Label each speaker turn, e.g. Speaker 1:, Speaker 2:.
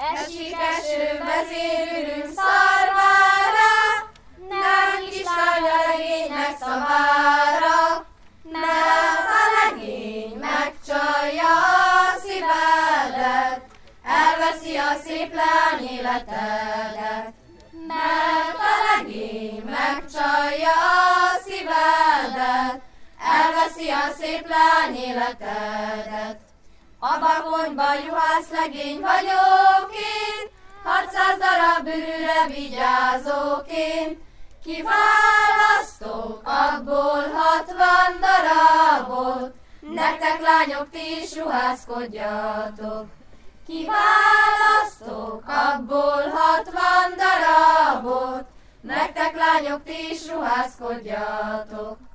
Speaker 1: Esik eső, vezérülünk szarvára, nem kislány a legénynek szavára, mert a legény megcsalja a szívedet, elveszi a szép lány életedet. Mert a legény megcsalja a szívedet, elveszi a szép lány életedet. A bakonyba juhász legény vagyok 600 darab bűrűre vigyázok én. Kiválasztok abból 60 darabot, nektek lányok ti is ruházkodjatok. Kiválasztok abból 60 darabot, nektek lányok ti is ruházkodjatok.